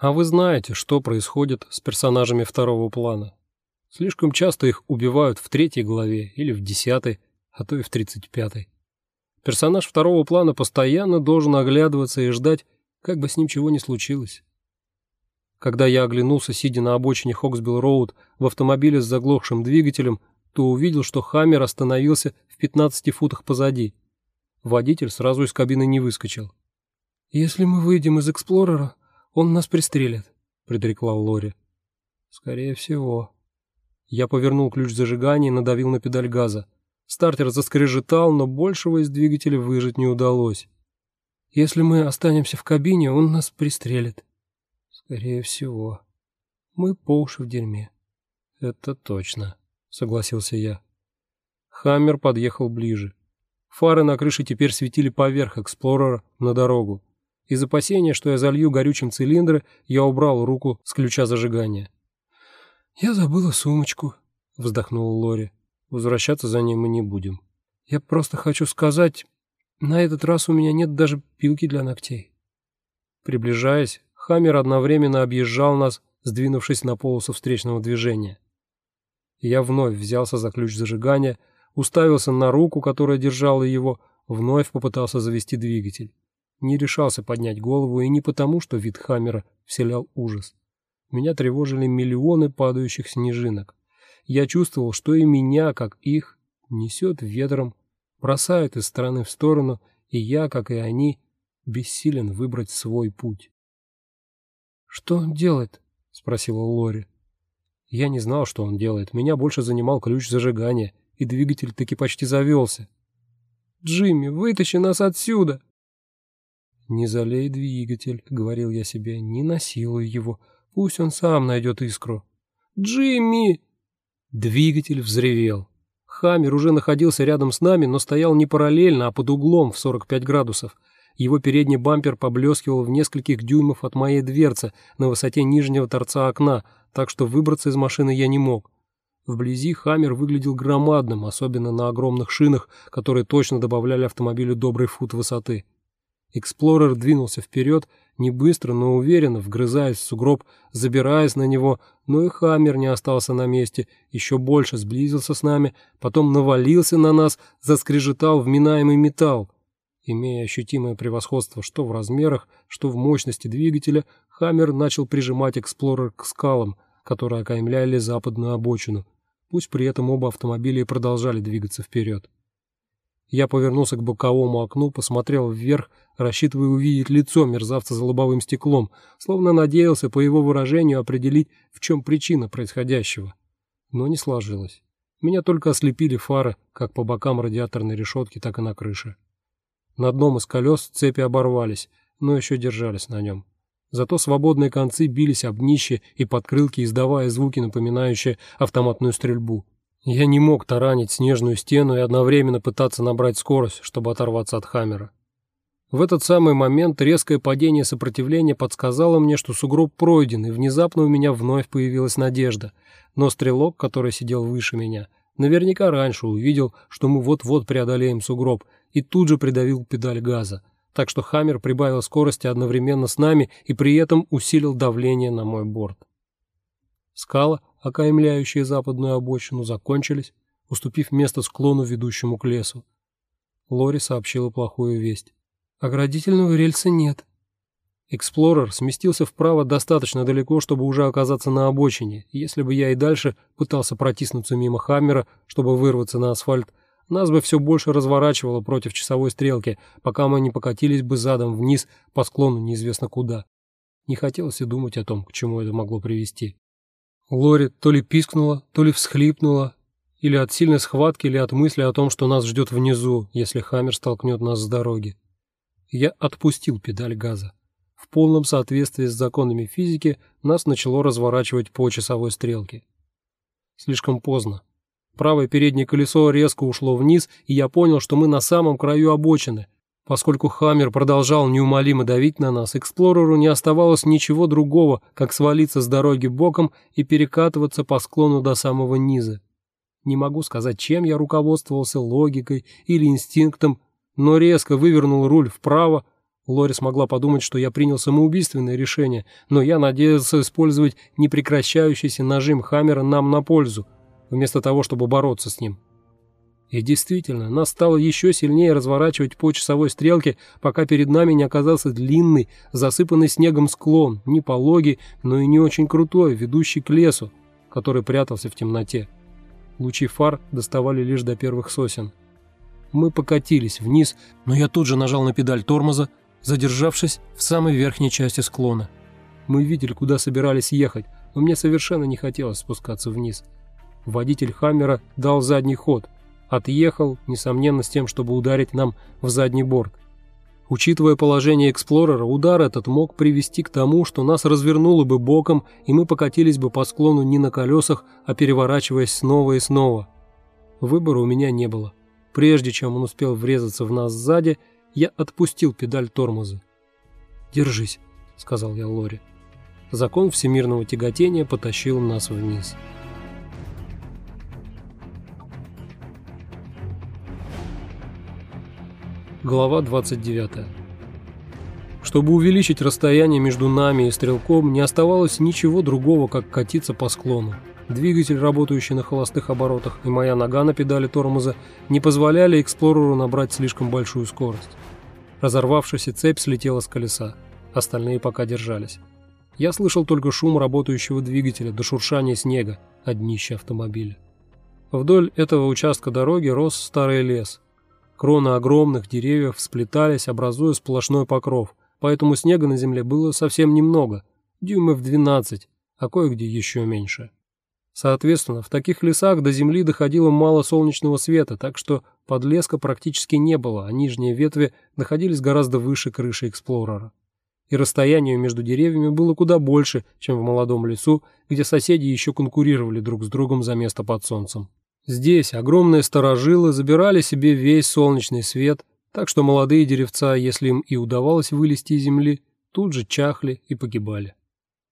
А вы знаете, что происходит с персонажами второго плана. Слишком часто их убивают в третьей главе или в десятой, а то и в тридцать пятой. Персонаж второго плана постоянно должен оглядываться и ждать, как бы с ним чего ни случилось. Когда я оглянулся, сидя на обочине Хоксбилл-Роуд в автомобиле с заглохшим двигателем, то увидел, что Хаммер остановился в 15 футах позади. Водитель сразу из кабины не выскочил. «Если мы выйдем из Эксплорера, он нас пристрелит», — предрекла Лори. «Скорее всего». Я повернул ключ зажигания и надавил на педаль газа. Стартер заскрежетал, но большего из двигателя выжать не удалось. «Если мы останемся в кабине, он нас пристрелит». «Скорее всего. Мы по уши в дерьме». «Это точно», — согласился я. Хаммер подъехал ближе. Фары на крыше теперь светили поверх Эксплорера на дорогу. Из опасения, что я залью горючим цилиндры, я убрал руку с ключа зажигания. «Я забыла сумочку», — вздохнула Лори. «Возвращаться за ней мы не будем. Я просто хочу сказать, на этот раз у меня нет даже пилки для ногтей». Приближаясь, Хаммер одновременно объезжал нас, сдвинувшись на полосу встречного движения. Я вновь взялся за ключ зажигания, уставился на руку, которая держала его, вновь попытался завести двигатель не решался поднять голову и не потому, что вид Хаммера вселял ужас. Меня тревожили миллионы падающих снежинок. Я чувствовал, что и меня, как их, несет ветром, бросает из стороны в сторону, и я, как и они, бессилен выбрать свой путь. «Что он делает?» — спросила Лори. Я не знал, что он делает. Меня больше занимал ключ зажигания, и двигатель таки почти завелся. «Джимми, вытащи нас отсюда!» «Не залей двигатель», — говорил я себе, — «не насилуй его, пусть он сам найдет искру». «Джимми!» Двигатель взревел. Хаммер уже находился рядом с нами, но стоял не параллельно, а под углом в 45 градусов. Его передний бампер поблескивал в нескольких дюймов от моей дверцы на высоте нижнего торца окна, так что выбраться из машины я не мог. Вблизи Хаммер выглядел громадным, особенно на огромных шинах, которые точно добавляли автомобилю добрый фут высоты. Эксплорер двинулся вперед, не быстро, но уверенно, вгрызаясь в сугроб, забираясь на него, но и Хаммер не остался на месте, еще больше сблизился с нами, потом навалился на нас, заскрежетал вминаемый металл. Имея ощутимое превосходство что в размерах, что в мощности двигателя, Хаммер начал прижимать Эксплорер к скалам, которые окаймляли западную обочину. Пусть при этом оба автомобиля продолжали двигаться вперед. Я повернулся к боковому окну, посмотрел вверх, рассчитывая увидеть лицо мерзавца за лобовым стеклом, словно надеялся по его выражению определить, в чем причина происходящего. Но не сложилось. Меня только ослепили фары, как по бокам радиаторной решетки, так и на крыше. На одном из колес цепи оборвались, но еще держались на нем. Зато свободные концы бились об днище и подкрылки, издавая звуки, напоминающие автоматную стрельбу. Я не мог таранить снежную стену и одновременно пытаться набрать скорость, чтобы оторваться от Хаммера. В этот самый момент резкое падение сопротивления подсказало мне, что сугроб пройден, и внезапно у меня вновь появилась надежда. Но стрелок, который сидел выше меня, наверняка раньше увидел, что мы вот-вот преодолеем сугроб, и тут же придавил педаль газа. Так что Хаммер прибавил скорости одновременно с нами и при этом усилил давление на мой борт. Скала окаймляющие западную обочину, закончились, уступив место склону, ведущему к лесу. Лори сообщила плохую весть. Оградительного рельса нет. Эксплорер сместился вправо достаточно далеко, чтобы уже оказаться на обочине. Если бы я и дальше пытался протиснуться мимо Хаммера, чтобы вырваться на асфальт, нас бы все больше разворачивало против часовой стрелки, пока мы не покатились бы задом вниз по склону неизвестно куда. Не хотелось и думать о том, к чему это могло привести. Лори то ли пискнула, то ли всхлипнула, или от сильной схватки, или от мысли о том, что нас ждет внизу, если Хаммер столкнет нас с дороги. Я отпустил педаль газа. В полном соответствии с законами физики нас начало разворачивать по часовой стрелке. Слишком поздно. Правое переднее колесо резко ушло вниз, и я понял, что мы на самом краю обочины – Поскольку Хаммер продолжал неумолимо давить на нас, Эксплореру не оставалось ничего другого, как свалиться с дороги боком и перекатываться по склону до самого низа. Не могу сказать, чем я руководствовался, логикой или инстинктом, но резко вывернул руль вправо, Лори смогла подумать, что я принял самоубийственное решение, но я надеялся использовать непрекращающийся нажим Хаммера нам на пользу, вместо того, чтобы бороться с ним. И действительно, нас стало еще сильнее разворачивать по часовой стрелке, пока перед нами не оказался длинный, засыпанный снегом склон, не пологий, но и не очень крутой, ведущий к лесу, который прятался в темноте. Лучи фар доставали лишь до первых сосен. Мы покатились вниз, но я тут же нажал на педаль тормоза, задержавшись в самой верхней части склона. Мы видели, куда собирались ехать, но мне совершенно не хотелось спускаться вниз. Водитель Хаммера дал задний ход, отъехал, несомненно, с тем, чтобы ударить нам в задний борт. Учитывая положение Эксплорера, удар этот мог привести к тому, что нас развернуло бы боком, и мы покатились бы по склону не на колесах, а переворачиваясь снова и снова. Выбора у меня не было. Прежде чем он успел врезаться в нас сзади, я отпустил педаль тормоза. «Держись», — сказал я Лори. Закон всемирного тяготения потащил нас вниз. Глава 29. Чтобы увеличить расстояние между нами и стрелком, не оставалось ничего другого, как катиться по склону. Двигатель, работающий на холостых оборотах, и моя нога на педали тормоза не позволяли эксплореру набрать слишком большую скорость. Разорвавшаяся цепь слетела с колеса, остальные пока держались. Я слышал только шум работающего двигателя до шуршания снега от днища автомобиля. Вдоль этого участка дороги рос старый лес. Кроны огромных деревьев сплетались, образуя сплошной покров, поэтому снега на земле было совсем немного, дюймов 12, а кое-где еще меньше. Соответственно, в таких лесах до земли доходило мало солнечного света, так что подлеска практически не было, а нижние ветви находились гораздо выше крыши эксплорера. И расстояние между деревьями было куда больше, чем в молодом лесу, где соседи еще конкурировали друг с другом за место под солнцем. Здесь огромные старожилы забирали себе весь солнечный свет, так что молодые деревца, если им и удавалось вылезти из земли, тут же чахли и погибали.